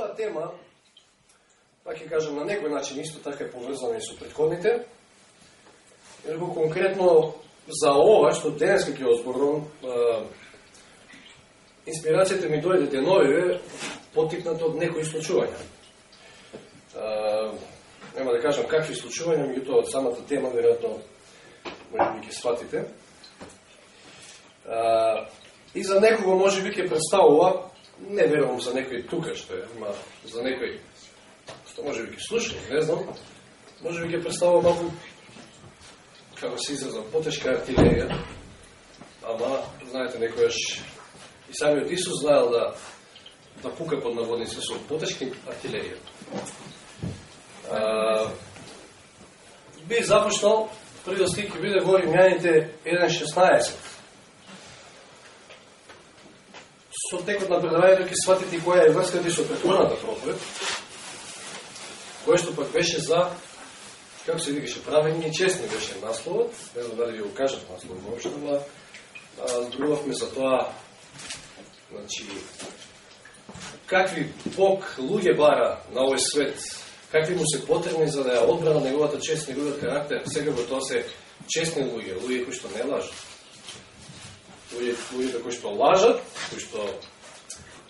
оваа тема, па ќе кажам на некој начин исто така е поврзана и со предходните, Ерго конкретно за ова што денес ќе озборувам, инспирацијата ми дојде деновиве потикнато од некои случувања. нема да кажам какви случувања, меѓутоа од самата тема веројатно може би ќе сватите. и за некого може би ќе представува, не верувам за некој тука што е, ама за некој што може би ќе слуша, не знам, може би ќе представува малку како се изразам, потешка артилерија, ама, знаете, некојаш и самиот Исус знаел да да пука под наводници со потешки артилерија. А, би започнал, први да стих ќе биде во Римјаните 1.16. Со текот на предавањето ќе сватите која е врската и со претходната проповед, која што пак беше за како се викаше, правени и честни беше насловот, не знам дали ви го кажат насловот воопшто, ама зборувавме за тоа, значи, какви Бог луѓе бара на овој свет, какви му се потребни за да ја одбрана неговата чест, неговиот карактер, сега во тоа се честни луѓе, луѓе кои што не лажат. Луѓе, луѓе кои што лажат, кои што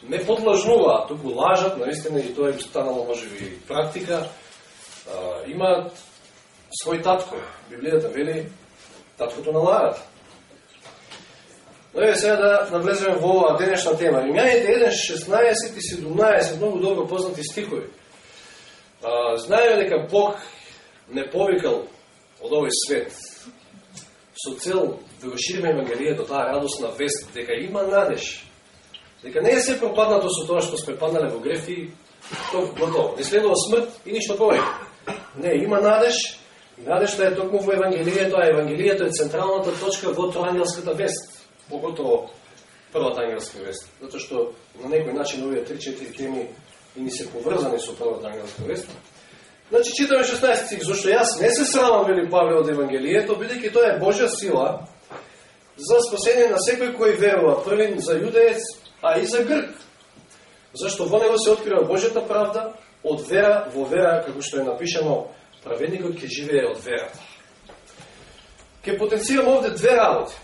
не подлажнуваат, туку лажат, наистина и тоа им станало можеби практика, а, имаат свој татко. Библијата вели таткото на лажат. Но е сега да навлеземе во оваа денешна тема. Римјаните 1.16 и 17, многу добро познати стихови. А, знаеме дека Бог не повикал од овој свет со цел да го шириме Евангелието, таа радосна вест, дека има надеж. Дека не е се пропаднато со тоа што сме паднале во грефи, тоа готово. Не следува смрт и ништо повеќе. Не, има надеж, И Надежта да е токму во Евангелието, а Евангелието е централната точка во Троангелската вест, поготово првата ангелска вест, затоа што на некој начин овие 3-4 теми и ни се поврзани со првата ангелска вест. Значи, читаме 16 стих, зашто јас не се срамам, вели Павле од Евангелието, бидејќи тоа е Божја сила за спасение на секој кој верува, првин за јудеец, а и за грк. Зашто во него се открива Божјата правда од вера во вера, како што е напишано праведникот ќе живее од вера. Ке потенцирам овде две работи,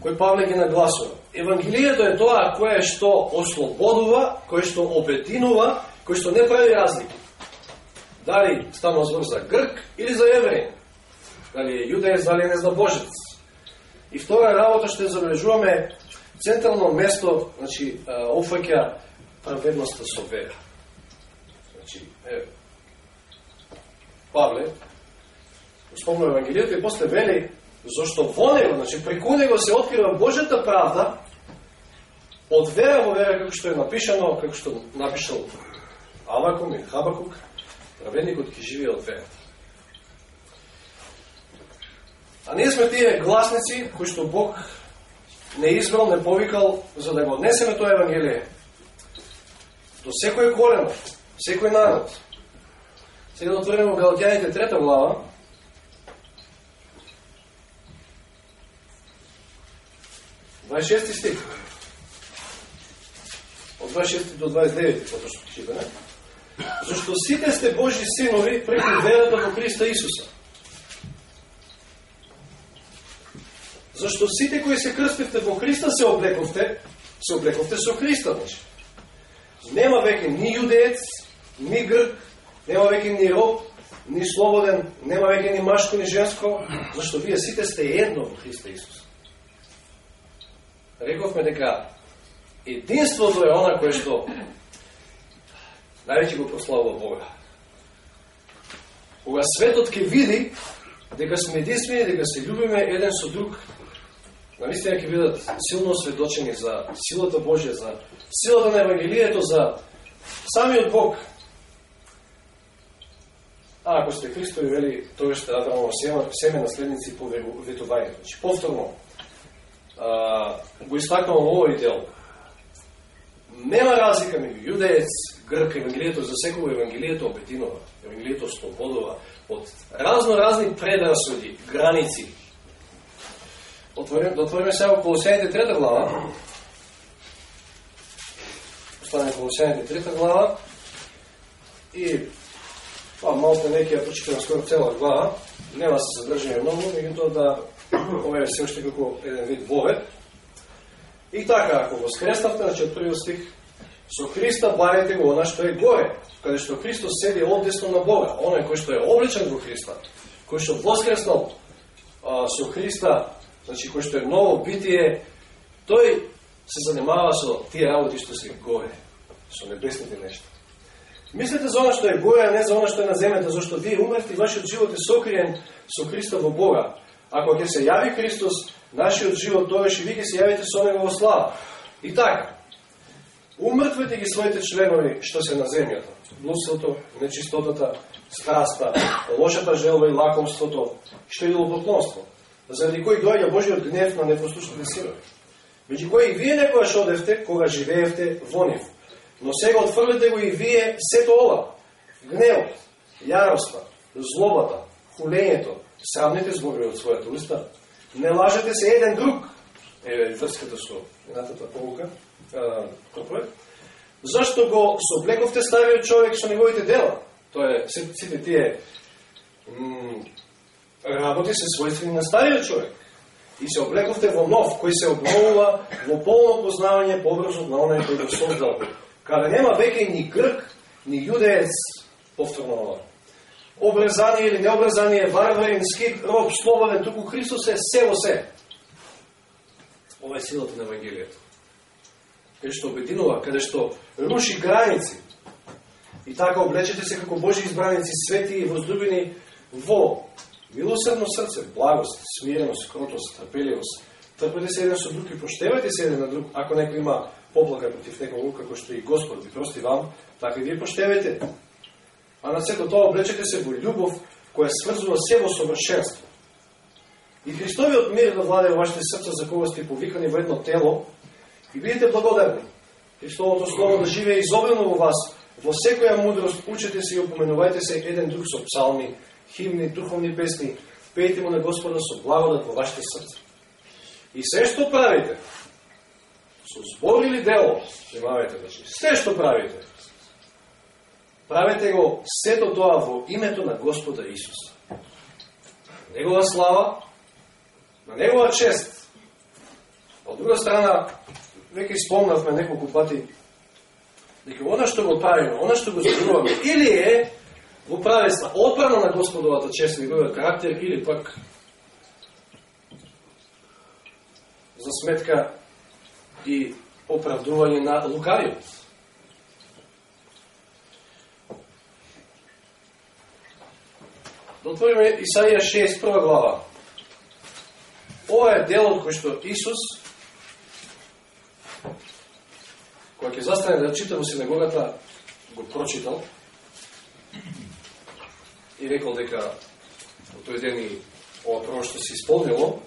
кои Павле ги нагласува. Евангелието е тоа кое што ослободува, кое што обединува, кое што не прави разлики. Дали станува збор за грк или за евреин. Дали е јудеец, дали е божец. И втора работа што забележуваме централно место, значи, офаќа праведноста со вера. Значи, е, Павле, спомнува Евангелието и после вели, зашто во него, значи преку него се открива Божјата правда, од вера во вера, како што е напишано, како што напишал Авакум и Хабакук, праведникот ќе живее од верата. А ние сме тие гласници кои што Бог не избрал, не повикал за да го однесеме тоа Евангелие до секој колено, секој народ. Сега да отворим во Галатјаните трета глава. Двајшести стих. Од 26 до 29, тоа што читаме. Зашто сите сте Божи синови преку верата во Христа Исуса. Зашто сите кои се крстивте во Христа се облековте, се облековте со Христа, значи. Нема веќе ни јудеец, ни грк, Нема веќе ни роб, ни слободен, нема веќе ни машко, ни женско, зашто вие сите сте едно во Христа Исус. Рековме дека единството е она кое што највеќе го прославува Бога. Кога светот ќе види дека сме единствени, дека се љубиме еден со друг, наистина ќе бидат силно осведочени за силата Божја, за силата на Евангелието, за самиот Бог, А ако сте Христови, вели, тоа ще Адамово семе, семе наследници по ветување. Значи, повторно, а, го истакнувам овој дел. Нема разлика меѓу јудеец, грк, Евангелието за секој Евангелието обединува, Евангелието слободува од разно разни предрасуди, граници. Да отвориме, отвориме сега около 7 трета глава. стане Колосејните трета глава. И па малку неки ја прочитам скоро цела глава. Нема да се задржање многу, меѓутоа да ова е се уште како еден вид вовет. И така, ако го скреставте, на од стих, со Христа барете го она што е горе, каде што Христос седи одесно на Бога, оној кој што е обличен во Христа, кој што воскреснал а, со Христа, значи кој што е ново битие, тој се занимава со тие работи што се горе, со небесните нешта. Мислете за оно што е горе, а не за оно што е на земјата, зашто вие умерте и вашиот живот е сокриен со Христа во Бога. Ако ќе се јави Христос, нашиот живот, тогаш и ви ги се јавите со него во слава. И така, умртвете ги своите членови што се на земјата. Блудството, нечистотата, страста, лошата желба и лакомството, што е идолопоклонство, заради кои доаѓа Божиот гнев на непослушните синови. Меѓу кои и вие некојаш одевте, кога живеевте во нив. Но сега отфрлете го и вие сето ова. Гневот, јароста, злобата, хулењето, срамните зборови од својата уста, не лажете се еден друг. Еве врската со едната полука, проповед. Зашто го соблековте стариот човек со неговите дела? Тоа е сите тие работи се својствени на стариот човек. И се облековте во нов, кој се обновува во полно познавање по образот на оној кој го создал. Каде нема веќе ни грк, ни јудеец, повторно ова. Обрезание или необрезание, варварин, скит, роб, слободен, туку Христос е се во се. Ова е силата на Евангелието. Каде што обединува, каде што руши граници. И така облечете се како Божи избраници, свети и возлюбени во милосредно срце, благост, смиреност, кротост, трпеливост. Трпете се еден со друг и поштевате се еден на друг, ако некој има поплака против некого, како што и Господ ви прости вам, така и вие поштевате. А на сето тоа облечете се во љубов, која сврзува се во совршенство. И Христовиот мир да владе во вашите срца за кога сте повикани во едно тело, и бидете благодарни. Христовото Слово да живее изобилно во вас, во секоја мудрост учете се и опоменувајте се еден друг со псалми, химни, духовни песни, пејте му на Господа со благодат во вашите срца. И се што правите, со збор или дело, внимавајте, значи, се што правите, правете го сето тоа во името на Господа Исуса. Негова слава, на Негова чест. Од друга страна, веќе спомнавме неколку пати, дека она што го правиме, она што го зборуваме, или е во правесна отбрана на Господовата чест и неговиот карактер, или пак за сметка и оправдување на лукавиот. Отвориме Исаија 6, прва глава. Ова е делот кој што Исус, кој ќе застане да чита во синагогата, го прочитал и рекол дека во тој ден и ова прво што се исполнило,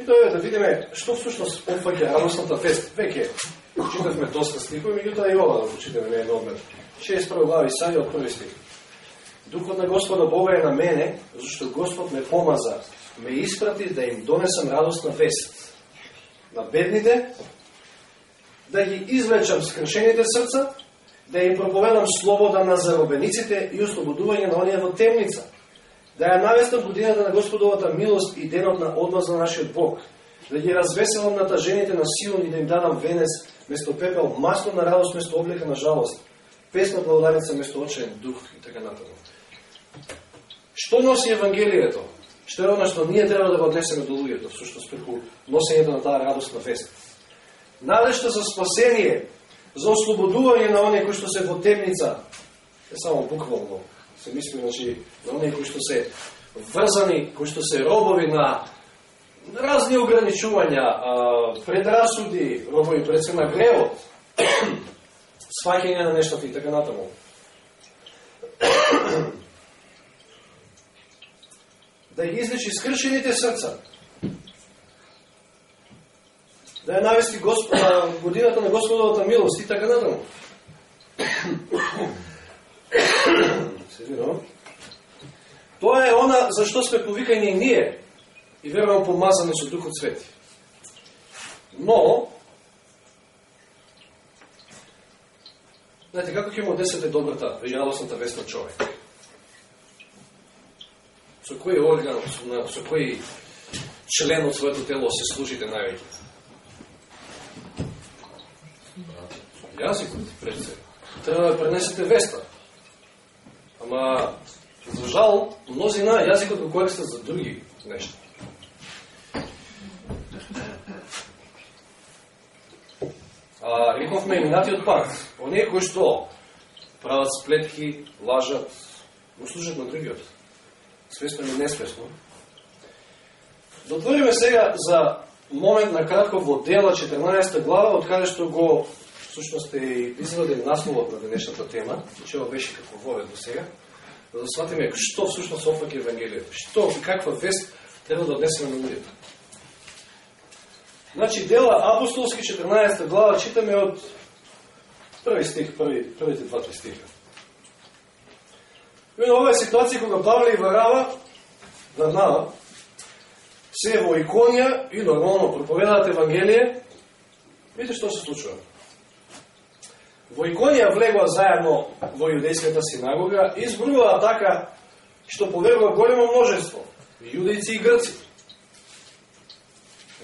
И тоа е да видиме што всушност опфаќа радостната фест. Веќе читавме доста стихови, меѓутоа и ова да го читаме не е одмет. 6 глава Исаја од први стих. Духот на Господа Бога е на мене, зашто Господ ме помаза, ме испрати да им донесам радостна вест. На бедните, да ги извлечам скршените срца, да им проповедам слобода на заробениците и ослободување на оние во темница, да ја навестам годината на Господовата милост и денот на одмаз на нашиот Бог, да ги развеселам натажените на Сион и да им дадам венец место пепел, масло на радост место облека на жалост, песна благодарница место очен дух и така натаму. Што носи Евангелието? Што е она што ние треба да го однесеме до луѓето, всушност преку носењето на таа радостна фест? Надежта за спасение, за ослободување на оние кои што се во темница, е само буквално, се мисли, значи, на оние кои што се врзани, кои што се робови на разни ограничувања, предрасуди, робови пред се на гревот, сваќање на нештата и така натаму. Да ги излечи скршените срца, да ја навести Господа, годината на Господовата милост и така натаму. Тоа е она за што сме повикани и ние и верувам помазани со Духот Свети. Но, Знаете, како ќе му десете добрата и вест на човек? Со кој орган, со, кој член од своето тело се служите највеќе? Јазикот, пред се. Треба да пренесете веста. Ама, за жал, мнозина јазикот го користат за други нешта. А, рековме и минатиот оние кои што прават сплетки, лажат, услужат на другиот. Свесно или несвесно. Дотвориме сега за момент на кратко во дела 14 глава, од каде што го всушност е изваден насловот на денешната тема, че ова беше како вовед до сега, да сватиме што всушност опак Евангелието, што и каква вест треба да однесеме на луѓето. Значи, дела апостолски 14 глава читаме од први стих, први, првите два-три стиха. Именно ова е ситуација кога Павле и Варава, Варнава, се во иконија и нормално проповедаат Евангелие, видите што се случува. Во иконија влегува заедно во јудејската синагога и зборуваа така што поверува големо множество, јудејци и грци.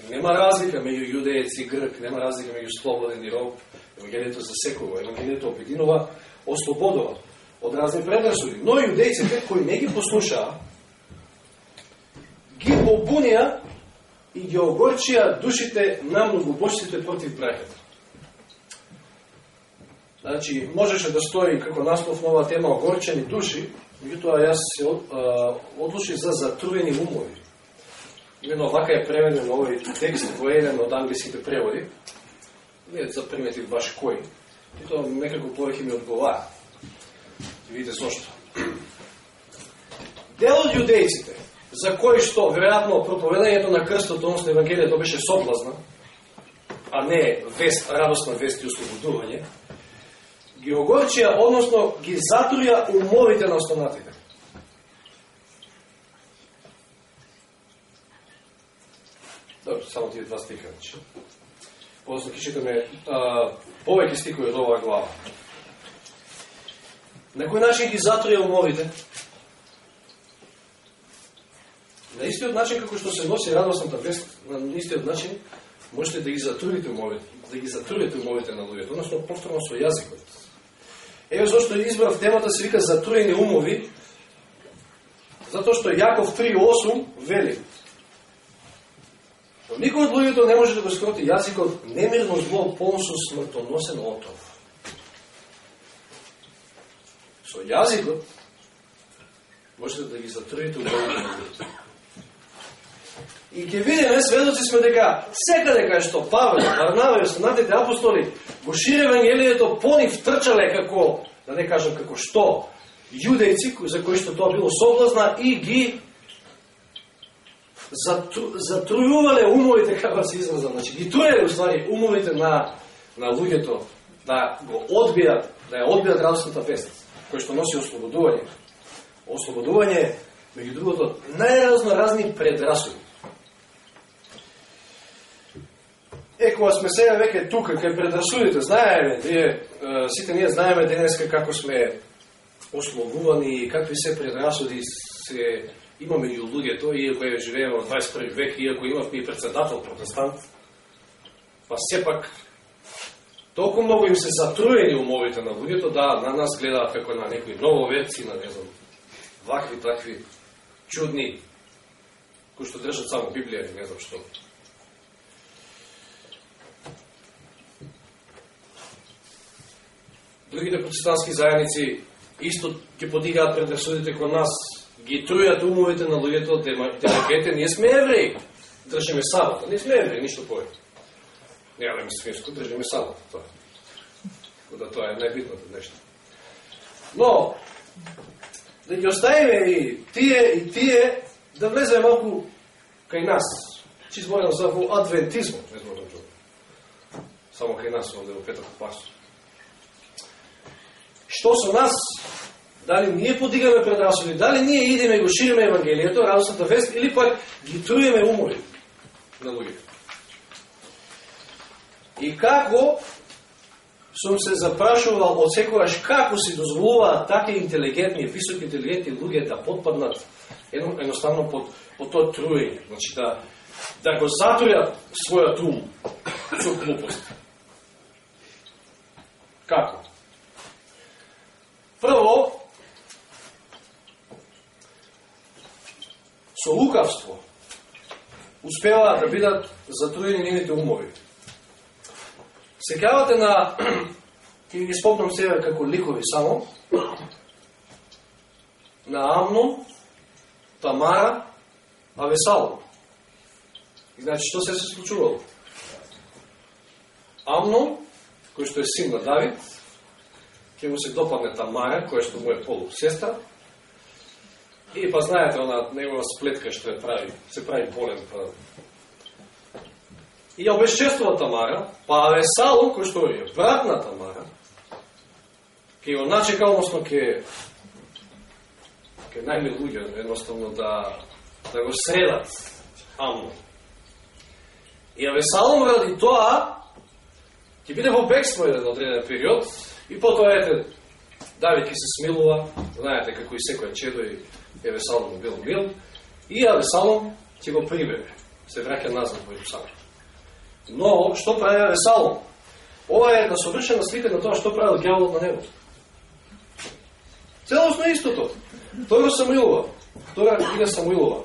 Нема разлика меѓу јудеец и грк, нема разлика меѓу слободен и роб. Евангелието засекува, Евангелието обединува, ослободува од разни предрасуди. Но јудејците кои не ги послушаа, ги побунија и ги огорчија душите на многобожците против прајата. Значи, можеше да стои како наслов нова тема огорчени души, меѓутоа јас се одлучи за затрувени умови. Именно вака е преведен овој текст во еден од англиските преводи. Не за примети баш кој. И тоа некако повеќе ми одговара. Видите зошто. Дел од јудејците, за кои што, веројатно, проповедањето на крстот, односно Евангелието беше соблазна, а не вест, радостна вест и ослободување, ги огорчија, односно ги затруја умовите на останатите. Добро, само тие два стиха. Значи. После ќе читаме повеќе стикови од оваа глава. На кој начин ги затрија умовите? На истиот начин како што се носи радосната вест, на истиот начин можете да ги затруите умовите, да ги затруите умовите на луѓето, односно повторно со јазикот. Ево зашто избрав темата се вика затруени умови, затоа што Јаков 3.8 вели Никој од луѓето не може да го скроти јазикот немирно зло полно со смртоносен отов. Со јазикот можете да ги затрвите уголите на луѓето. И ќе видиме, сведоци сме дека секаде кај што Павел, Варнава и останатите апостоли го шире Евангелието, по нив трчале како, да не кажам како што, јудејци за кои што тоа било соблазна и ги затру, затрујувале умовите, како се изразам, значи ги туеле уствари умовите на, на луѓето да го одбијат, да ја одбијат радостната вест, кој што носи ослободување. Ослободување, меѓу другото, најразно разни предрасуди. Е, кога сме сега веќе тука, кај предрасудите, знаеме, вие, сите ние знаеме денеска како сме ословувани и какви се предрасуди се има меѓу луѓето, иако е живееме во 21 век, иако имавме и председател протестант, па сепак толку многу им се затруени умовите на луѓето, да, на нас гледаат како на некои нововерци, на не знам, вакви, такви, чудни, кои што држат само Библија, не знам што. другите протестантски заедници исто ќе подигаат предрасудите кон нас, ги трујат умовите на луѓето, демагете, ние сме евреи, држиме сабота, ние сме евреи, ништо повеќе. Нема ми свинско, држиме да само тоа. Кога да тоа е најбитното нешто. Но, да ги оставиме и тие и тие, да влеземе малку кај нас. Чи зборам за во адвентизмот, не зборам за само кај нас, овде во Петата пас. Што со нас? Дали ние подигаме предрасуди, дали ние идеме и го шириме Евангелието, радостната вест, или пак ги труиме умови на луѓето. И како сум се запрашувал од секогаш како си дозволуваат таки интелигентни, високи интелигентни луѓе да подпаднат едно, едноставно под, под тоа труење. Значи да, да го затрујат својот ум со глупост. Како? Прво, со лукавство успеваат да бидат затруени нивните умови. Секавате на, ќе ги спомнам сега како ликови само, на Амно, Тамара, Авесало. И значи, што се се случувало? Амно, кој што е син на Давид, ќе му се допадне Тамара, која што му е полу сестра, и па знаете, она негова сплетка што е прави, се прави болен, па и ја обесчествува Тамара, па Авесалом, кој што е брат на Тамара, ќе ја начека, односно ќе ќе најме луѓе едноставно да да го средат Амно. И Авесалом ради тоа ќе биде во бегство еден одреден период и потоа ете Давид ќе се смилува, знаете како и секој чедо и Авесалом бил мил и Авесалом ќе го прибере, се враќа назад во Иерусалим. Но, што прави Авесалом? Ова е една совршена слика на тоа што правил гјаволот на небото. Целосно истото. Втора Самуилова. Втора книга Самуилова.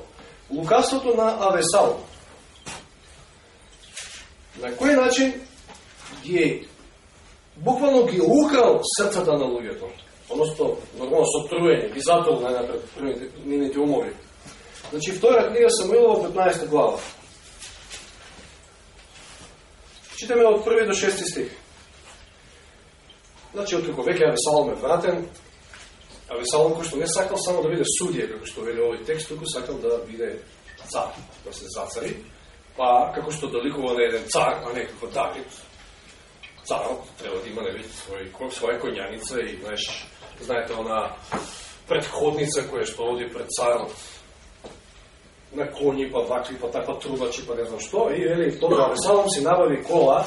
Лукавството на Авесал, На кој начин ги буквално ги украл срцата на луѓето. Односто, нормално со труење, ги затол најнапред нивните умови. Значи, втора книга Самуилова, 15 глава. Читаме од први до шести стих. Значи, откако веќе Авесалом е вратен, Авесалом кој што не сакал само да биде судија, како што вели овој текст, туку сакал да биде цар, да се зацари, па како што доликува на еден цар, а не како Давид, царот треба да има нели свој своја коњаница и знаеш, знаете она предходница која што оди пред царот на коњи, па вакви, па, па така трубачи, па не знам што, и вели, тоа да, Авесалом си набави кола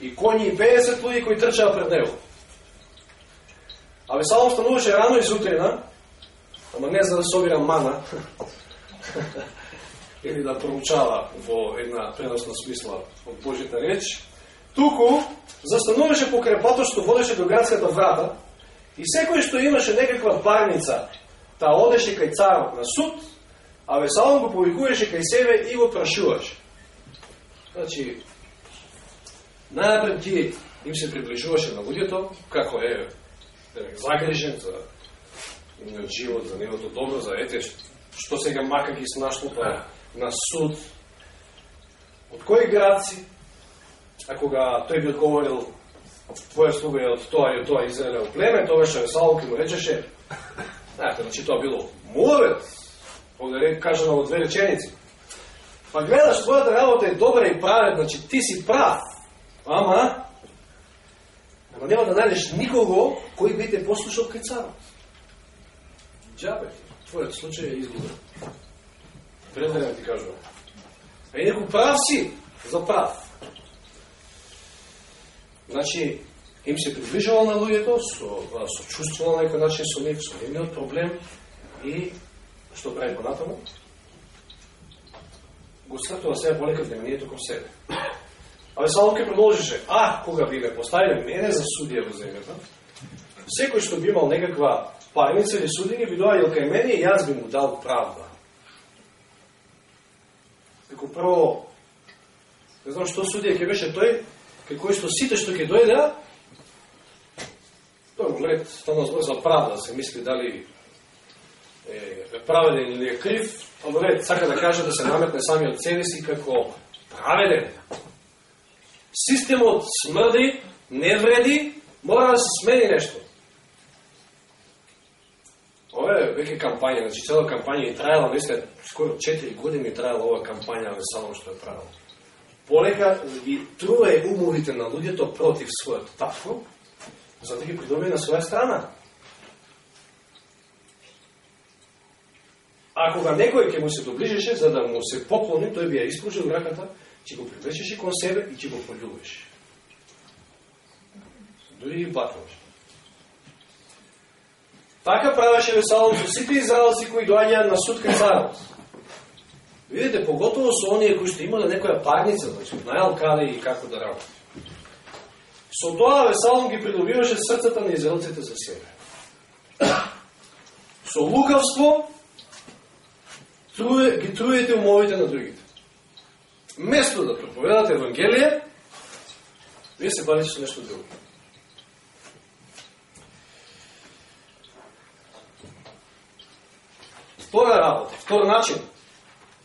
и коњи и 50 луѓе кои трчаа пред него. Авесалом стануваше рано и сутрина, ама не за да собира мана, или да проучава во една преносна смисла од Божјата реч, туку застануваше покрај патот што водеше до градската врата и секој што имаше некаква парница, та одеше кај царот на суд, а Весалом го повикуваше кај себе и го прашуваше. Значи, најнапред ти им се приближуваше на луѓето, како е загрижен за нивниот живот, за нивото добро, за ете, што сега мака ги снашлупа на суд. Од кој град си? А кога тој би одговорил твоја слуга е од тоа и од тоа Израелево племе, тогаш Саул ки му речеше, знаете, значи тоа било муавет, овде кажано во две реченици. Па гледаш, твојата работа е добра и правед, значи ти си прав. Ама, ама нема да најдеш никого кој би те послушал кај царот. Джабе, твојот случај е изгубен. Пределен ти кажувам. А инаку прав си, за прав. Значи, им се приближувал на луѓето, со, со чувствувал на некој начин со нив, со нивниот проблем и што прави понатаму? Го сртува да себе полека вниманието кон себе. А Весалов ке продолжише, а, кога би ме поставиле мене за судија во земјата, секој што би имал некаква парница или судење би доаѓал кај мене и јас би му дал правда. Како прво, не знам што судија ќе беше тој, кај кој што сите што ќе дојдеа, тој му глед, станал збор за правда, да се мисли дали е праведен или е крив, ама сака да каже да се наметне самиот себе си како праведен. Системот смрди, не вреди, мора да се смени нешто. Ова е веќе кампања, значи цела кампања и траела, мисле, скоро 4 години траела ова кампања на само што е правила полека ги трувае умовите на луѓето против својот тафо, за да ги придобие на своја страна. А кога некој ќе му се доближеше за да му се поклони, тој би ја испружил раката, ќе го привлечеше кон себе и ќе го полюбеше. Дори и бакнуваше. Така правеше Весалом со сите израелци кои доаѓаат на суд кај царот. Видете, поготово со оние кои што имале некоја парница, значи, знаел каде и како да работи. Со тоа Весалом ги придобиваше срцата на израелците за себе. Со лукавство труе, ги труете умовите на другите. Место да проповедате Евангелие, вие се бавите со нешто друго. Втора работа, втор начин,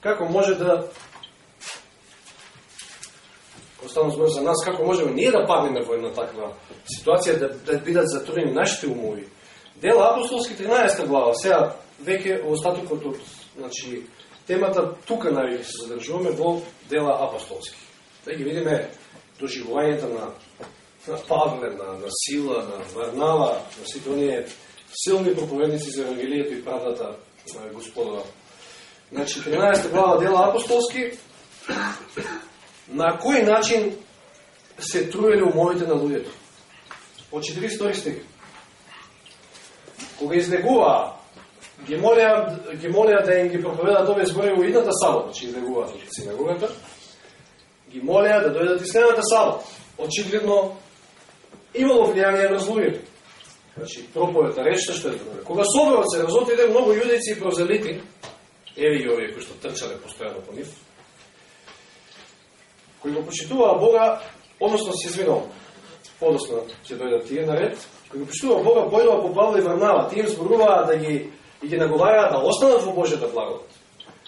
како може да остану збор за нас, како можеме ние да паднеме во една таква ситуација, да, да бидат затворени нашите умови. Дел апостолски 13 глава, сега веќе остатокот од значи, темата тука највеќе се задржуваме во дела апостолски. Да ги видиме доживувањето на, на Павле, на, на Сила, на Варнава, на сите оние силни проповедници за Евангелието и правдата Господа. Значи, 13 глава дела апостолски, на кој начин се труеле умовите на луѓето? По 42 стих. Кога изнегуваа ги молеа, ги молеа да им ги проповедат овие збори во идната сала, значи излегуваат од синагогата, ги молеа да дојдат и следната сабота. Очигледно имало влијание на луѓето. Значи, проповета, речта што е тоа. Кога соборот се разотиде, многу јудејци и прозелити, еве ги овие кои што трчале постојано по нив, кои го почитуваа Бога, односно се извинувам, подосно ќе дојдат тие на ред, кои го почитуваа Бога, појдува по Павла и Варнава, тие им зборуваа да ги и ги наговараат да останат во Божјата благодат.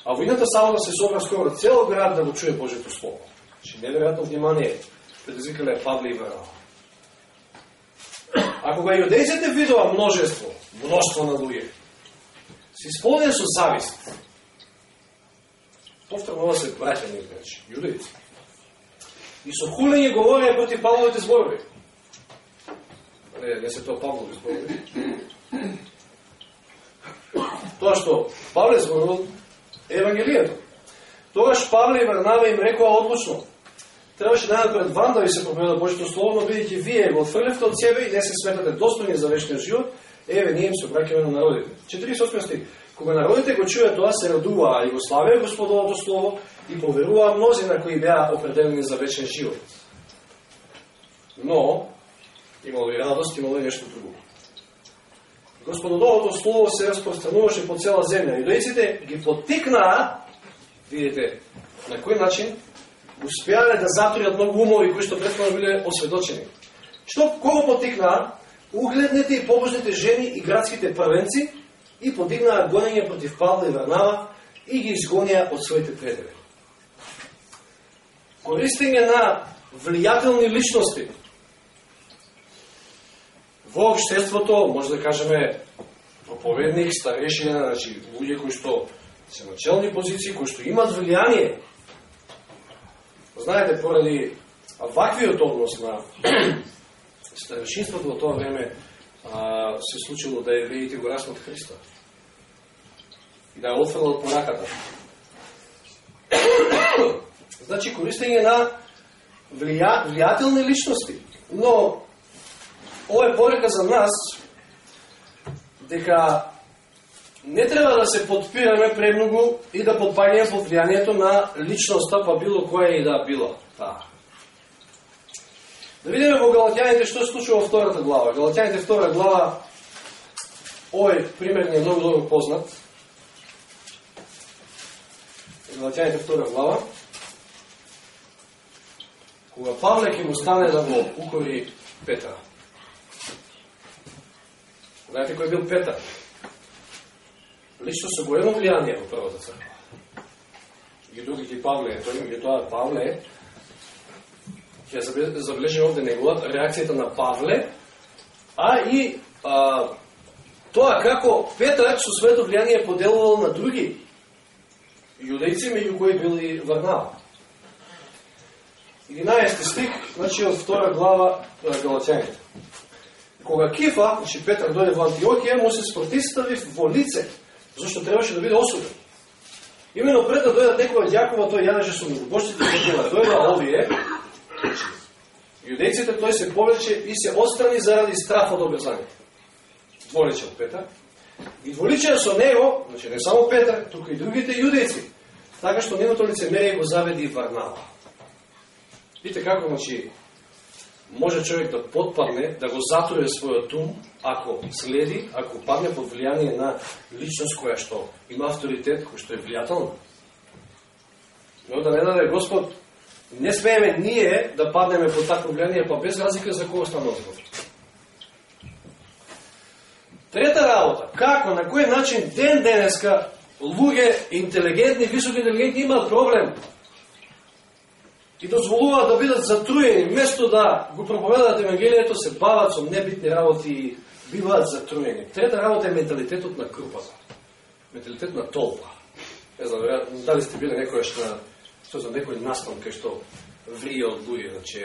А во едната сала да се собра скоро цел град да го чуе Божјото Слово. Значи, неверојатно внимание предизвикале Павле и Варнава. А кога јудејците видоа множество, множство на луѓе, се исполнен со завист. Повторно да се браќа ни значи, јудејци. И со хулење говореа против Павловите зборови. Не, не се тоа Павлови зборови. Тоа што Павле зборувал Евангелието. Тогаш Павле и Барнава им рекоа одлучно, требаше да пред вам да ви се проповеда Божито Слово, но бидејќи вие го отфрлевте од себе и не се сметате достојни за вечниот живот, еве ние им се обраќаме на народите. 48 стих. Кога народите го чуја тоа, се радуваа и го славеа Господовото Слово и поверуваа мнози на кои беа определени за вечен живот. Но, имало и радост, имало и нешто друго. Господовото Слово се распространуваше по цела земја. И ги потикнаа, видите, на кој начин, успеале да затворят многу умови кои што претходно биле осведочени. Што кого потикнаа? Угледните и побожните жени и градските првенци и подигнаа гонење против Павла и Варнава и ги изгонија од своите предели. Користење на влијателни личности во обштеството, може да кажеме, проповедник, старешина, значи луѓе кои што се начални позиции, кои што имат влијание Знаете, поради ваквиот однос на старешинството во тоа време а, се случило да е видите го раснат Христа. И да ја отфрлат од значи, користење на влија, влијателни личности. Но, ова е порека за нас, дека не треба да се подпираме премногу и да подпаѓаме под влијанието на личноста, па било која и да било. Та. Да видиме во Галатјаните што се случува во втората глава. Галатјаните втора глава, овој пример не е многу добро познат. Галатјаните втора глава, кога Павле ќе му стане да го укори Петра. Знаете кој бил Петар? лично со големо влијание во првата црква. И другите Павле, тој и тоа Павле, ќе забележи овде неговата реакцијата на Павле, а и а, тоа како Петар со своето влијание поделувал на други јудејци, меѓу кои бил и Варнава. 11 стик, значи од втора глава Галатјаните. Кога Кифа, значи Петар дојде во Антиохија, му се спротистави во лице Зошто требаше да биде осуден. Имено пред да дојдат некој од Јакова, тој јадеше со многобожците за дела. Дојда овие, Јудејците тој се повлече и се отстрани заради страф од обрезање. Дволичен Петар. И дволичен со него, значи не само Петар, туку и другите јудејци, така што неговото лицемерие го заведи Варнава. Вите како, значи, може човек да подпадне, да го затруе својот ум, ако следи, ако падне под влијание на личност која што има авторитет, кој што е влијателна. Но да не даде Господ, не смееме ние да паднеме под такво влијание, па без разлика за кого стана одговор. Трета работа, како, на кој начин ден денеска луѓе интелигентни, високо интелигентни имаат проблем и дозволуваат да бидат затруени, место да го проповедат Евангелието, се бават со небитни работи и биваат затруени. Трета работа е менталитетот на групата. Менталитет на толпа. Не знам, дали сте били некојаш на што за некој настан кај што врија од луѓе, значи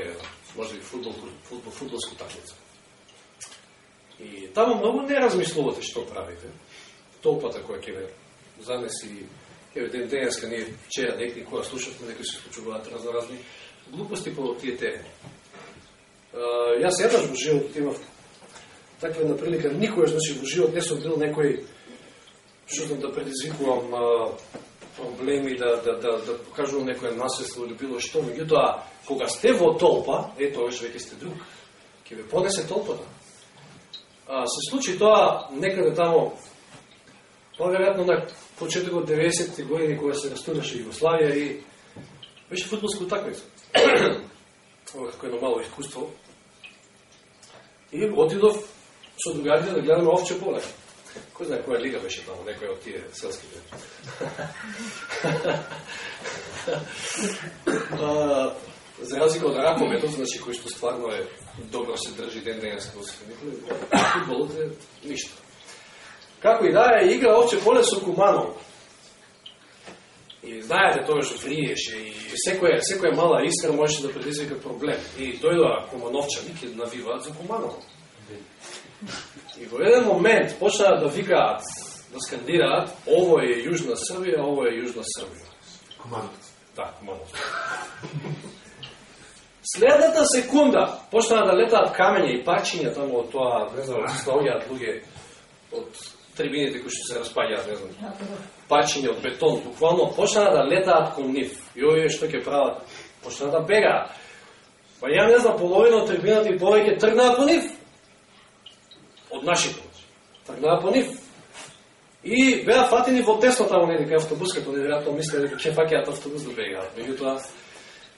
може би футбол, футбол, футболско такмица. И таму многу не размислувате што правите. Толпата која ќе ве занеси Еве ден денеска ние вчера некои кога слушавме некои се случуваат разноразни глупости по тие теми. Јас еднаш во животот имав таква на прилика, никојаш значи во живот не сум бил некој што да предизвикувам а, проблеми, да, да, да, да покажувам некоја наследство или било што, меѓутоа, кога сте во толпа, ето, веќе сте друг, ќе ве понесе толпата. А, се случи тоа некаде таму, поверојатно на почетокот 90-ти години кога се растураше Југославија и беше футболска утакмица. Ова како едно мало искуство. И отидов со другарите да гледаме овче поле. Кој знае која лига беше таму, некој од тие селските. за разлика од раковето, значи кој што стварно е добро се држи ден денес футболот е ништо. Како и да е, игра овче поле со Куманов. И знаете, тоа што вриеше и секоја, секоја мала искра можеше да предизвика проблем. И дојдоа Кумановчани ќе навиваат за Куманов. И во еден момент почнаа да викаат, да скандираат, ово е Јужна Србија, ово е Јужна Србија. Куманов. Да, Куманов. Следната секунда почнаа да летаат камења и парчиња таму од тоа, не знам, стојаат луѓе од трибините кои што се распаѓаат, не знам, пачиња од бетон, буквално почнаа да летаат кон нив. И овие што ќе прават, почнаа да бегаат. Па ја не знам, половина од трибината и повеќе тргнаа по нив. Од нашите. Тргнаа по нив. И беа фатени во тесно таму не дека автобуската, неверојатно мислеа дека ќе фаќаат автобус да бегаат. Меѓутоа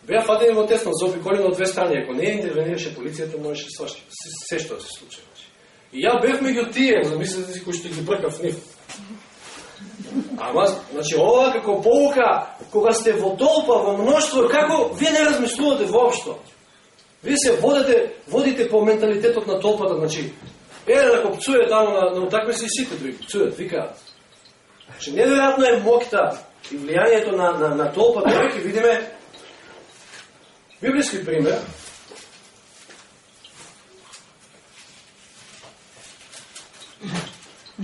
беа фатени во тесно, заобиколени од две страни. Ако не интервенираше полицијата, можеше се што да се случи. И ја бев меѓу тие, замислете си кои што ги бркав нив. Ама, значи, ова како полука, кога сте во толпа, во мноштво, како вие не размислувате воопшто. Вие се водите, водите по менталитетот на толпата, значи, еден да ако пцуе таму на, на утакмици и сите други пцуят, викаат. Значи, неверојатно е мокта и влијанието на, на, на толпата, ќе видиме библиски пример,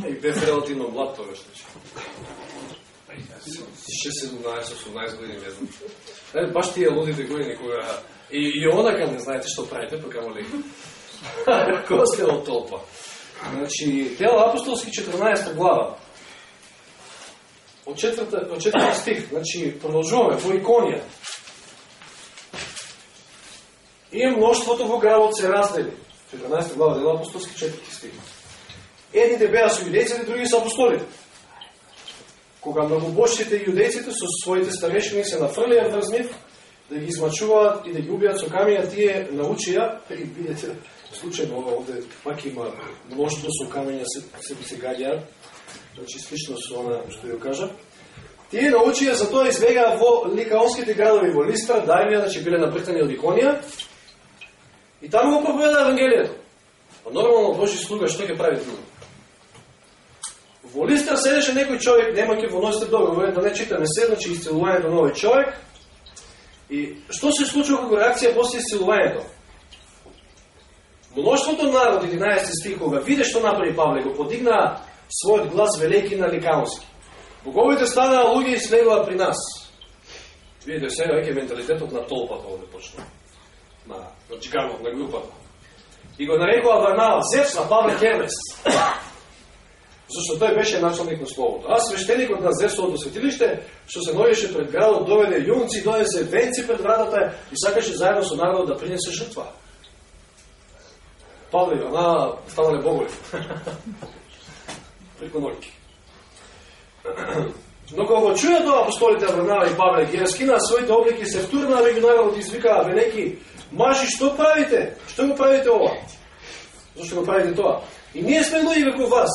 И бев релативно млад тогаш, значи. 6-17-18 години, не знам. Е, баш тие лудите години кога... И, и онака не знаете што правите, па камо ли... Кога сте од толпа. Значи, Дел апостолски 14 глава. Од четврта, од четврта стих, значи, продолжуваме, во иконија. И мноштвото во градот се раздели. 14 глава, Дел апостолски 4 стих. Едните беа со јудејците, други со апостолите. Кога многобожците јудејците со своите старешини се нафрлија врз нив, да ги измачуваат и да ги убијат со камења, тие научија, и видите, случајно овде пак има мноштво со камења се, се, се гаѓаат, значи слично со она што ја кажа. Тие научија за тоа избегаа во ликаонските градови во Листра, Дајмија, значи биле напртани од Иконија, и таму го проповеда Евангелието. А нормално Божи слуга што ќе прави друго? Во листа седеше некој човек, нема ќе во носите добро, да не читаме се, значи исцелувањето на овој човек. И што се случува како реакција после исцелувањето? Мноштвото народ, 11 стих, кога виде што направи Павле, го подигна својот глас велики на ликански. Боговите станаа луѓе и следува при нас. Видите, сега веќе менталитетот на толпата овде почна. на, на Чиганов, на групата. И го нарекува Варнава Зевс, на Павле Хермес. Зашто тој беше началник на Словото. А свештеникот на Зевсовото светилиште, што се ноеше пред градот, доведе јунци, донесе венци пред вратата и сакаше заедно со народот да принесе жртва. Павле и она станале богови. Преко ноќи. Но кога го чуја тоа апостолите Авранава и Павле, ги раскинаа своите облики, се втурнаа меѓу народот и извикаа, велики, мажи, што правите? Што го правите ова? Зошто го правите тоа? И ние сме луѓе како вас.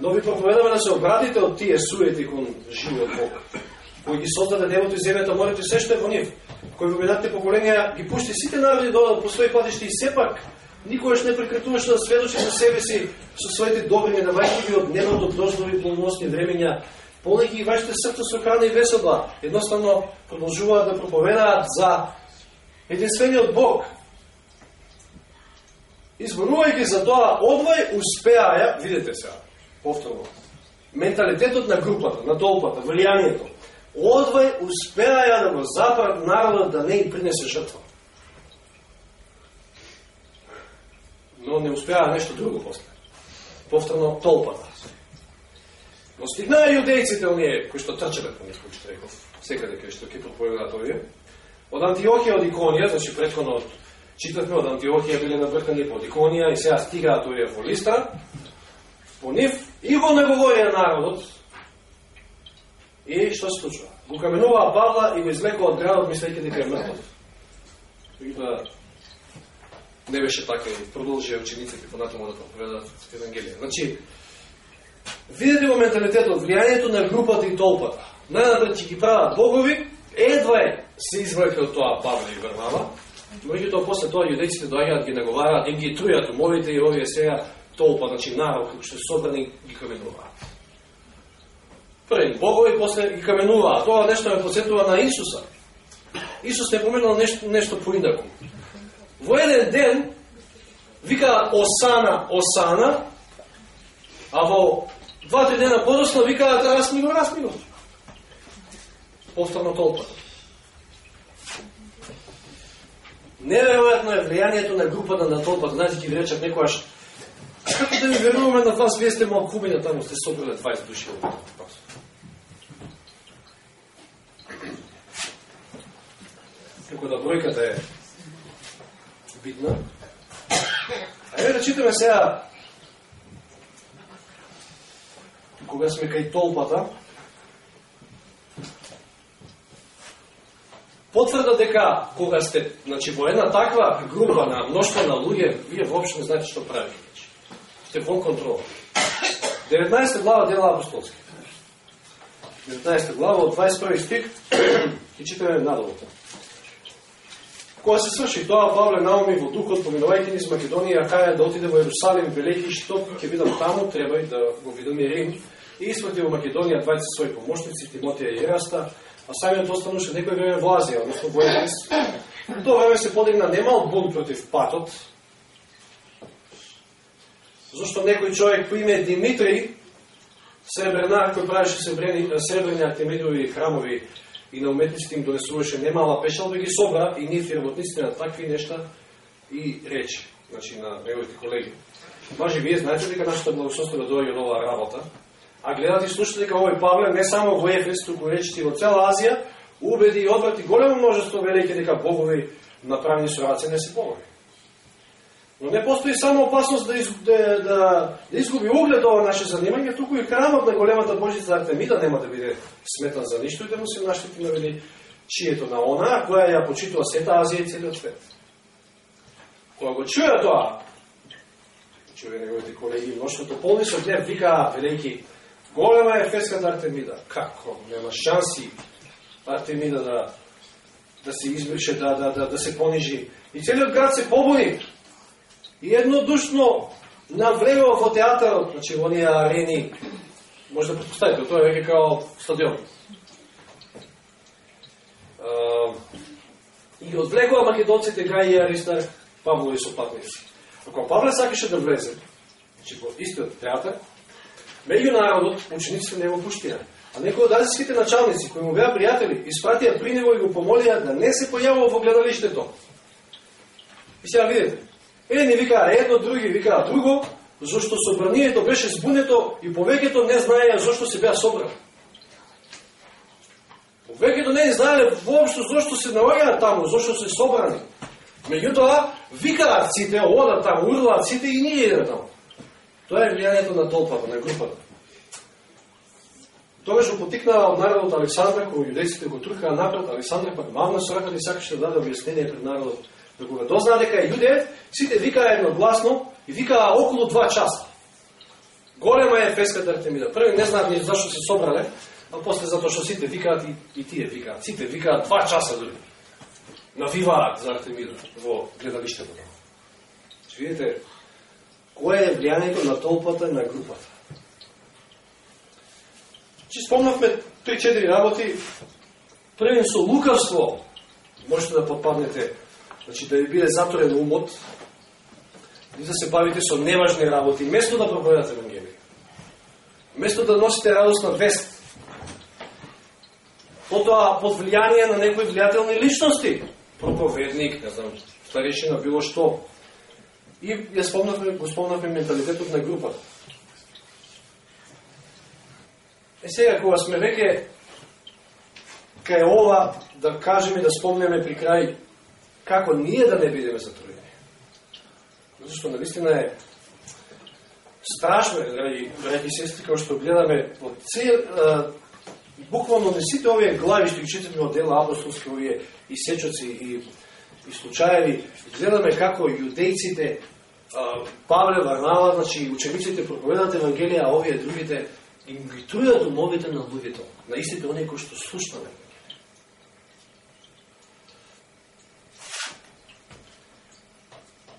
Но ви проповедаме да се обратите од тие суети кон живиот Бог. Кој ги создаде небото и земјата, морите се што е во нив. Кој во минатите поколенија ги пушти сите народи да по своји патишти и сепак никогаш не прекратуваше да сведочи за себе си со своите добрини, давајќи ви од небото дождови полносни времења, полнејќи ги вашите срца со храна и веселба, едноставно продолжуваат да проповедаат за единствениот Бог. Изборувајќи за тоа, одвај успеаја, видете сега, повторно, менталитетот на групата, на толпата, влијанието, одвај успеаја да го запрат народот да не им принесе жртва. Но не успеа нешто друго после. Повторно толпата. Но стигнаа јудејците оние кои што трчале по нив, кои што реков, секаде кај што ќе проповедаат овие. Од Антиохија, од Иконија, значи предходно читавме од Антиохија биле набркани по Иконија и сега стигаат овие во Листра. По нив и го неговоја народот. И што се случува? Го каменуваа Павла и го извлекува од градот мислејќи дека е мртов. Не беше така и продолжија учениците понатаму да проповедаат Евангелие. Значи, видите во менталитетот, влијанието на групата и толпата. Најнапред ќе ги прават богови, едва е се извлеке од тоа Павле и Варнава, меѓутоа после тоа јудејците доаѓаат, ги наговараат, им ги трујат умовите и овие сега толпа, значи народ, како што собрани, ги каменуваат. Пред богови, после ги каменуваат. Тоа нешто ме посетува на Исуса. Исус не поменал нешто, нешто поинаку. Во еден ден, вика Осана, Осана, а во Два-три дена подосно викаат да расмино, расмино. Повторно толпа. Неверојатно е влијанието на групата на толпа, Знаете, ќе ви речат некојаш, како ви веруваме на вас, вие сте малку хубина таму, сте собрали 20 души. Како да бројката е битна. Ајде да читаме сега кога сме кај толпата, потврда дека кога сте значи, во една таква група на мноштво на луѓе, вие воопшто не знаете што правите. Сте во контрол. 19 глава дела апостолски. 19 глава од 21 стих и читаме надолу. Кога се сврши тоа, Павле науми во духот, поминувајќи низ Македонија, Акаја да отиде во Јерусалим, велики што ќе бидам таму, треба и да го видам и Рим, и испрати во Македонија двајца своји помошници, Тимотија и Ераста, а самиот остануше некој време во Азија, односно во Ефес. Тоа време се подигна немал бунт против патот, зошто некој човек по име Димитри, сребренар кој правеше сребрени, сребрени артемидови храмови и на уметниците им донесуваше немала пешалба, да ги собра и ние работниците на такви нешта и речи, значи на неговите колеги. Мажи, вие знаете дека нашата благословство да дојде од оваа работа, А гледате и слушате дека овој Павле не само во Ефес, туку речите во цела Азија, убеди и одврати големо множество велики дека богови направени со раце не се богови. Но не постои само опасност да, из, да, да, да изгуби углед ова наше занимање, туку и храмот на големата Божица Артемида нема да биде сметан за ништо и да му се наштити навели чието на она, која ја почитува сета Азија и целиот свет. Кога го чуја тоа, чуја неговите колеги, множеството полни со гнев, викаа велики Голема е Ефеската Артемида. Како? Нема шанси Артемида да, да се избрише, да, да, да, да се понижи. И целиот град се побуни. И еднодушно време во театарот, значи во оние арени, може да предпоставите, тоа е веќе као стадион. и одвлекува македонците Гај и Аристар Павлови сопатници. Ако Павле сакаше да влезе, значи во истиот театар, Меѓу народот, учениците не го пуштија. А некои од азиските началници, кои му беа пријатели, испратија при него и го помолија да не се појавува во гледалиштето. И сега видите, едни викаа едно, други викаа друго, зашто собранието беше збунето и повеќето не знаеја зашто се беа собрани. Повеќето не знаеле воопшто зашто се наоѓаат таму, зашто се собрани. Меѓутоа, викаат сите, одат таму, урлаат сите и ние едат таму. Тоа е влијанието на толпата, на групата. Тогаш го потикнаа од народот Александра, кој јудејците го трухаа напред, Александра пак мавна со и сакаше да даде објаснение пред народот. Да го дознаа дека е јудеец, сите викаа едногласно и викаа околу два часа. Голема е феската Артемида. Први не знаат ни зашто се собрале, а после затоа што сите викаат и, и тие викаат. Сите викаат два часа дури. Навиваат за Артемида во гледалиштето. Че значи, видите, кое е влијанието на толпата на групата. Че спомнавме 3-4 работи, првен со лукавство, можете да подпаднете, значи да ви биде заторен умот, и да се бавите со неважни работи, место да проповедате Евангелие. Место да носите радостна вест. Потоа под влијание на некои влијателни личности, проповедник, не знам, старешина, било што. И ја спомнавме, го спомнавме менталитетот на групата. Е сега, кога сме веќе кај ова, да кажеме, да спомнеме при крај, како ние да не бидеме затруени. Зашто наистина е страшно, драги, драги сестри, како што гледаме по цел, буквално не сите овие глави што ги читаме од дела апостолски, овие и сечоци и, и случаеви, гледаме како јудејците Павле Варнава, значи учениците проповедат Евангелија, а овие другите им ги трујат умовите на луѓето, на истите оние кои што слушнале.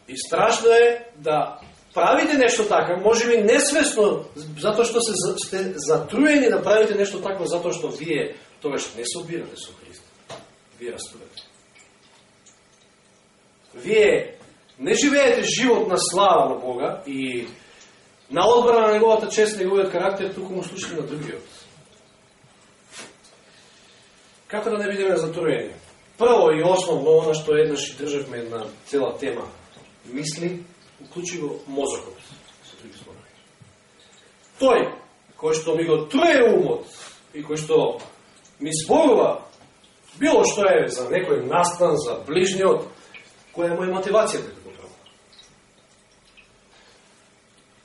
И страшно е да правите нешто така, може би несвесно, затоа што се, сте затруени да правите нешто такво, затоа што вие тогаш не се обирате со Христа. Вие растувате. Вие не живеете живот на слава на Бога и на одбрана на неговата чест, неговиот карактер, туку му слушате на другиот. Како да не бидеме затруени? Прво и основно, она што еднаш и државме на цела тема, мисли, уклучи го мозокот, со други зборови. Тој, кој што ми го труе умот и кој што ми зборува било што е за некој настан, за ближниот, која е моја мотивација да го правам.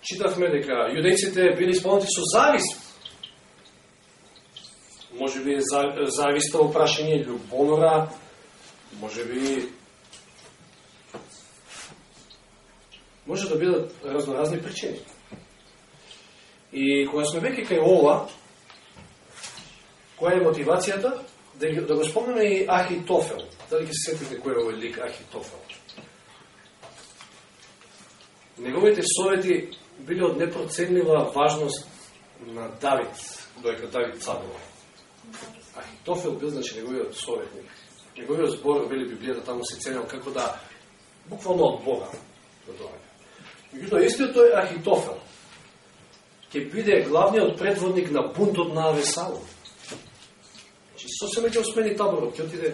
Читавме дека јудејците били исполнати со завист. Може би зависта во прашање љубомора, може би може да бидат разноразни причини. И кога сме веќе кај ова, која е мотивацијата, да, да го спомнеме и Ахитофел. Дали ќе се сетите кој е овој лик Ахитофел? Неговите совети биле од непроценлива важност на Давид, доека Давид царува. Ахитофел бил, значи, неговиот советник. Неговиот збор, вели Библијата, таму се ценел како да, буквално од Бога, да доаѓа. Меѓутоа, истиот тој Ахитофел ќе биде главниот предводник на бунтот на Авесалом. Значи, сосема ќе осмени таборот, ќе отиде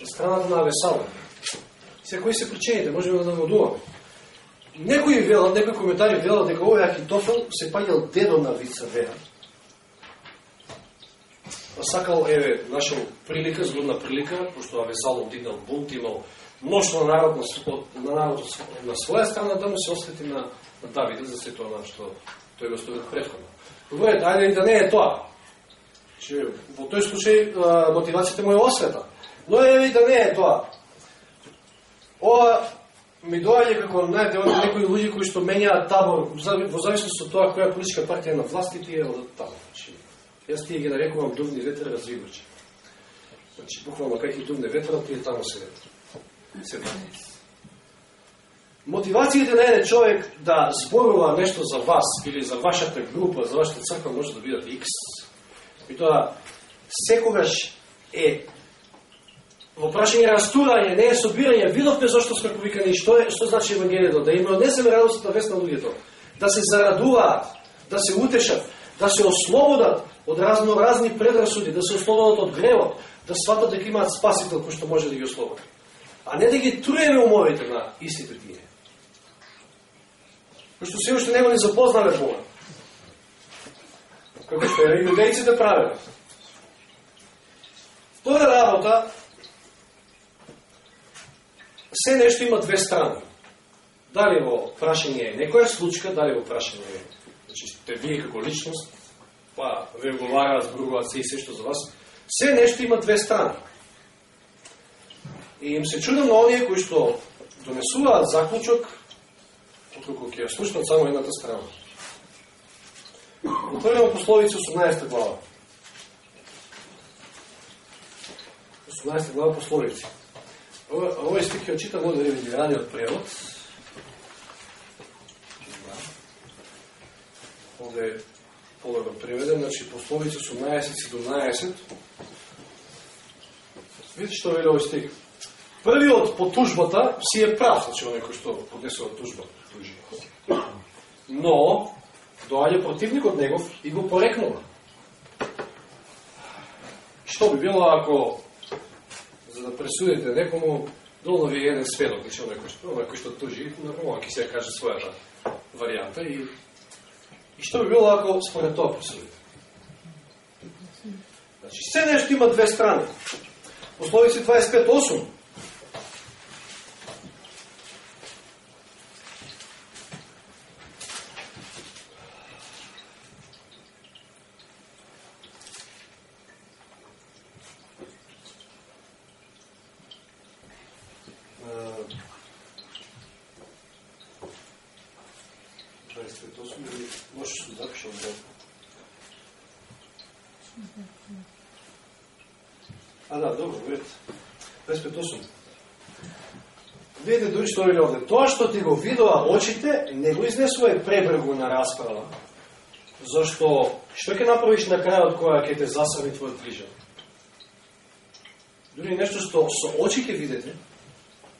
на страната на Авесалом. Се кои се причините, можеме да наводуваме. Некои велат, некои коментари велат дека овој Ахитофел се паѓал дедо на Вицавеа. Па сакал, еве, нашел прилика, згодна прилика, пошто Авесалом дигнал бунт, имал множство народ на, на народ на своја страна да му се освети на, на Давиде за се тоа што тој го стои предходно. Говорите, ајде и да не е тоа. Че, во тој случај мотивацијата му е освета. Но е и да не е тоа. Ова ми доаѓа како, знаете, од некои луѓе кои што менјаат табор, во зависност од тоа која политичка партија на власт и е од табор. Значи, јас тие ги нарекувам дувни ветер развивачи. Значи, буквално кај ги дувне ветерот, тие таму се се Мотивацијата на еден човек да зборува нешто за вас или за вашата група, за вашата црква може да бидат X. И тоа секогаш е во прашање растурање, не е собирање. Видовте зашто сме повикани што е што значи евангелието, да им однесеме радостната вест на луѓето, да се зарадуваат, да се утешат, да се ослободат од разноразни предрасуди, да се ослободат од гревот, да сватат дека имаат спасител кој што може да ги ослободи а не да ги труеме умовите на истите тие. Пошто се уште не го ни запознале Бога. Како што е јудејците да правеле. Втора работа, се нешто има две страни. Дали во прашање е некоја случка, дали во прашање е, значи, те вие како личност, па ве говораат, зборуваат се и се што за вас, се нешто има две страни. И им се чудам на овие кои што донесуваат заклучок, отколку ќе ја слушнат само едната страна. Отворимо пословица 18 глава. 18 глава пословица. Овој стих ја читам од ревидираниот превод. Овде е полага преведен, значи пословица 18-17. Видите што вели овој стих. Првиот по тужбата си е прав, значи оној што поднесува тужба, тужи. Но, доаѓа противникот негов и го порекнува. Што би било ако за да пресудите некому, долно ви е еден сведок, значи оној што, некој што тужи, нормално ќе се каже својата варијанта и и што би било ако според тоа пресудите? Значи, се нешто има две страни. Пословици 25.8 28 можеш да запишам. А да, добро, вред. 25.8. Видите дури што вели овде. Тоа што ти го видоа очите, не го изнесува е пребргу на расправа. Зашто, што ќе направиш на крајот која ќе те засави твојот грижа? Дури нешто што со очи ке видите,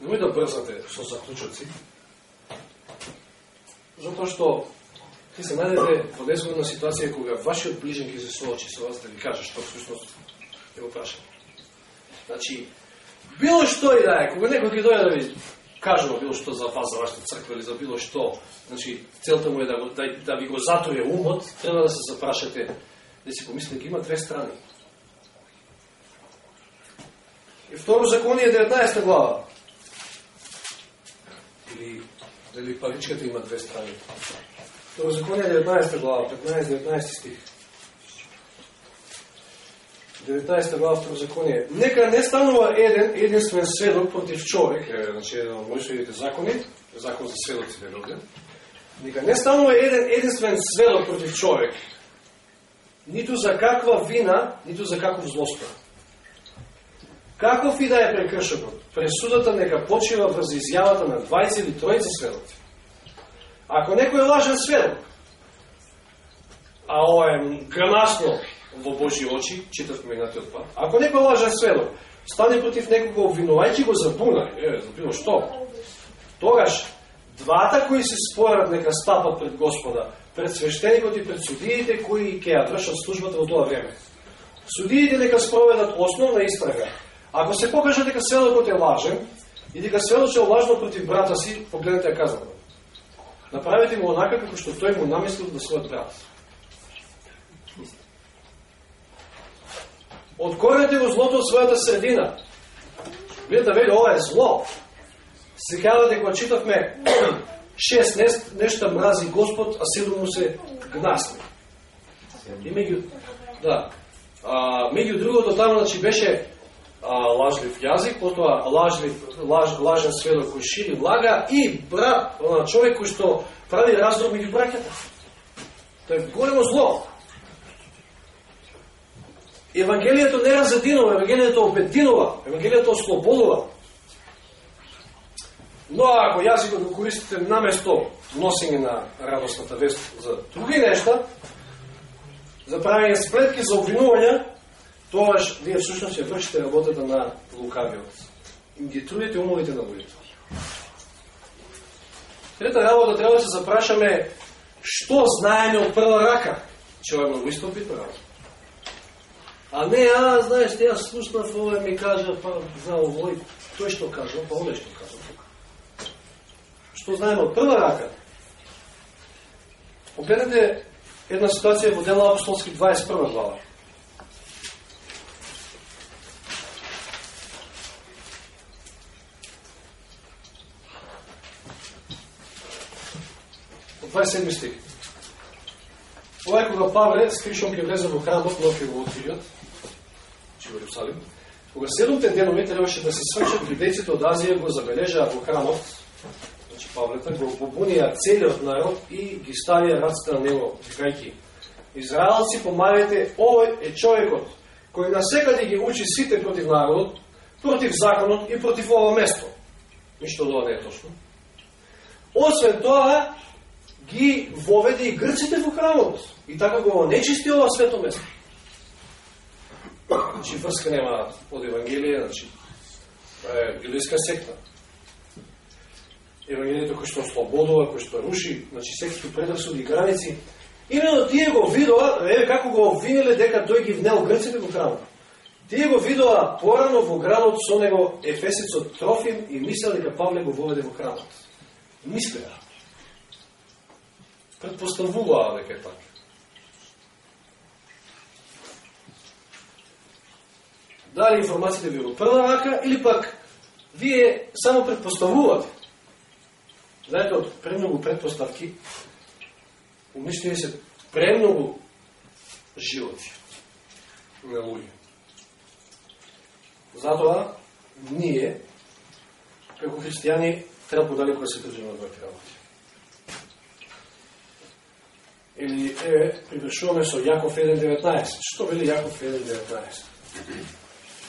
немој да брзате со заклучоци, затоа што ќе се најдете во незгодна ситуација кога вашиот ближен ќе се соочи со вас да ви каже што всушност е го. Значи, било што и да е, кога некој ќе дојде да ви кажува било што за вас, за вашата црква или за било што, значи целта му е да, го, да, да ви го затоје умот, треба да се запрашате, да си помислите, има две страни. И второ законие 19 глава. Или дали паричката има две страни. Второ законие 19 глава, 15-19 стих. 19 глава Второзаконие. Нека не станува еден единствен сведок против човек, е, значи еден од Мојсовите закони, закон за сведоците е Нека не станува еден единствен сведок против човек, ниту за каква вина, ниту за каков злостор. Каков и да е прекршокот, пресудата нека почива врз изјавата на 20 или тројца сведоци. Ако некој е лажен сведок, а ова е гранасно во Божи очи, читав минатиот пат. Ако некој лажен сведок стане против некого обвинувајќи го за буна, е, за било што, тогаш двата кои се спорат нека стапат пред Господа, пред свештеникот и пред судиите кои ќе ја вршат службата во тоа време. Судиите нека спроведат основна истрага. Ако се покаже дека сведокот е лажен и дека сведочел лажно против брата си, погледнете ја казано. Направете му онака како што тој му намислил да својот брат. Откорете го злото од својата средина. Видите, вели, ова е зло. Сега дека читавме шест нешта мрази Господ, а седум му се гнасни. И меѓу, да, а, меѓу другото таму, значи, беше а, лажлив јазик, потоа лажлив, лаж, лажен сведок кој шири лага и брат, она, човек кој што прави раздор меѓу браќата. Тоа е големо зло. Евангелието не разединува, Евангелието обединува, Евангелието ослободува. Но ако јазикот го користите наместо носење на радостната вест за други нешта, за правење сплетки за обвинување, тогаш вие всушност ја вршите работата на лукавиот. И ги трудите умовите на луѓето. Трета работа треба да се запрашаме што знаеме од прва рака. Човек многу истопит битна. А не, а, знаеш, ја слушнав ова ми кажа, па, за овој, Тој што кажа, па овој што кажа тука. Што знаеме од прва рака? Погледнете една ситуација во Дела Апостолски 21 глава. 27 стих. Ова е кога Павле скришом ќе влезе во храмот, но ќе го отвијат, че во Иерусалим. Кога седомте денови требаше да се свршат јудејците од Азија го забележаа во храмот, значи Павлета, го побунија целиот народ и ги ставија раците на него, викајки. Израелци, помагайте, овој е човекот, кој на секаде ги учи сите против народот, против законот и против ова место. Ништо од ова не е точно. Освен тоа, ги воведе и грците во храмот. И така го нечисти ова свето место. Значи врска нема од Евангелие, значи е јудејска секта. Евангелието кој што ослободува, кој што руши, значи секите предрасуди и граници. Именно тие го видоа, еве како го обвиниле дека тој ги внел грците во храмот. Тие го видоа порано во градот со него ефесецот Трофим и мислеа дека Павле го воведе во храмот. Мислеа. Предпоставуваа дека е така. дали информацијата ви во прва рака или пак вие само предпоставувате. Знаете, од премногу предпоставки умишлени се премногу животи на луѓе. Затоа, ние, како христијани, треба подалеку да се држиме од овакви работи. Или, е, привршуваме со Јаков 1.19. Што вели Јаков 1.19?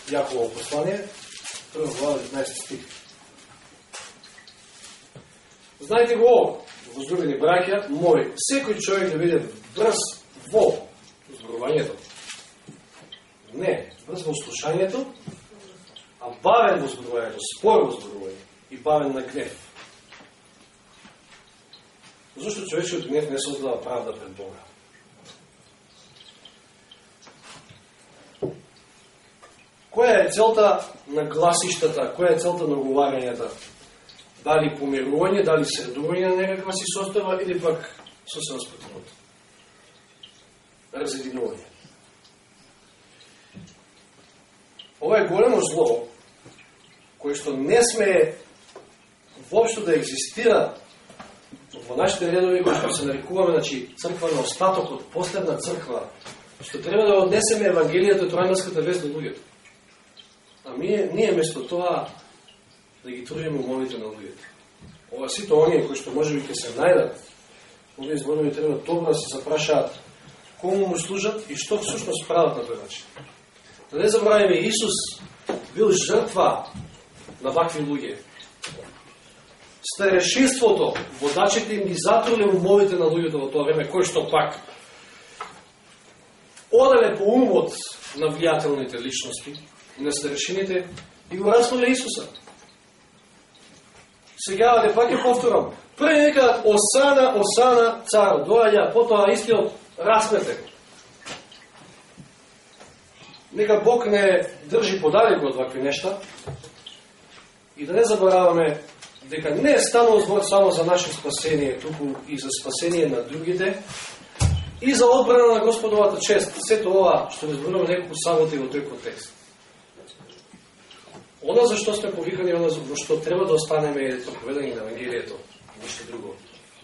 Јаково послание, прва глава 19 стих. Знаете го ово, возлюбени браќа мој, секој човек да биде брз во зборувањето. Не, брз во слушањето, а бавен во зборувањето, спор во зборување и бавен на гнев. Зошто човечкиот гнев не создава правда пред Бога? Која е целта на гласиштата, која е целта на оговарањата? Дали помирување, дали средување на некаква си состава или пак со се наспротивното? Разединување. Ова е големо зло, кое што не сме воопшто да екзистира во нашите редови, кои што се нарекуваме, значи, црква на остатокот, последна црква, што треба да однесеме Евангелијата, Тројманската вест до луѓето. А ние, ние место тоа да ги туриме умовите на луѓето. Ова сите оние кои што може би ќе се најдат, овие зборови треба добро да се запрашаат кому му служат и што всушност прават на тој начин. Да не забравиме, Исус бил жртва на вакви луѓе старешеството, водачите им ги затруле умовите на луѓето во тоа време, кој што пак одале по умот на влијателните личности, на старешините и го располе Исуса. Сега де пак ја повторам. Први некаат Осана, Осана, цар, доаѓа, потоа истиот распнете. Нека Бог не држи подалеку од вакви нешта и да не забораваме дека не е станува збор само за наше спасение, туку и за спасение на другите и за одбрана на Господовата чест. Сето ова што не зборуваме неколку саботи во тој контекст. Она за што сме повикани, она за што треба да останеме е проповедање на Евангелието, ништо друго.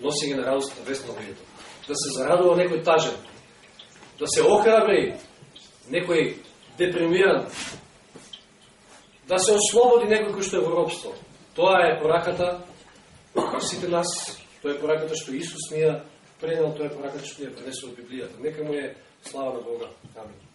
Носење на радостта вест на Евангелието. Да се зарадува некој тажен, да се охрабри некој депримиран, да се ослободи некој кој што е во робство. Тоа е пораката сите нас, тоа е пораката што Исус ни ја пренел, тоа е пораката што ни ја пренесува Библијата. Нека му е слава на Бога. Амин.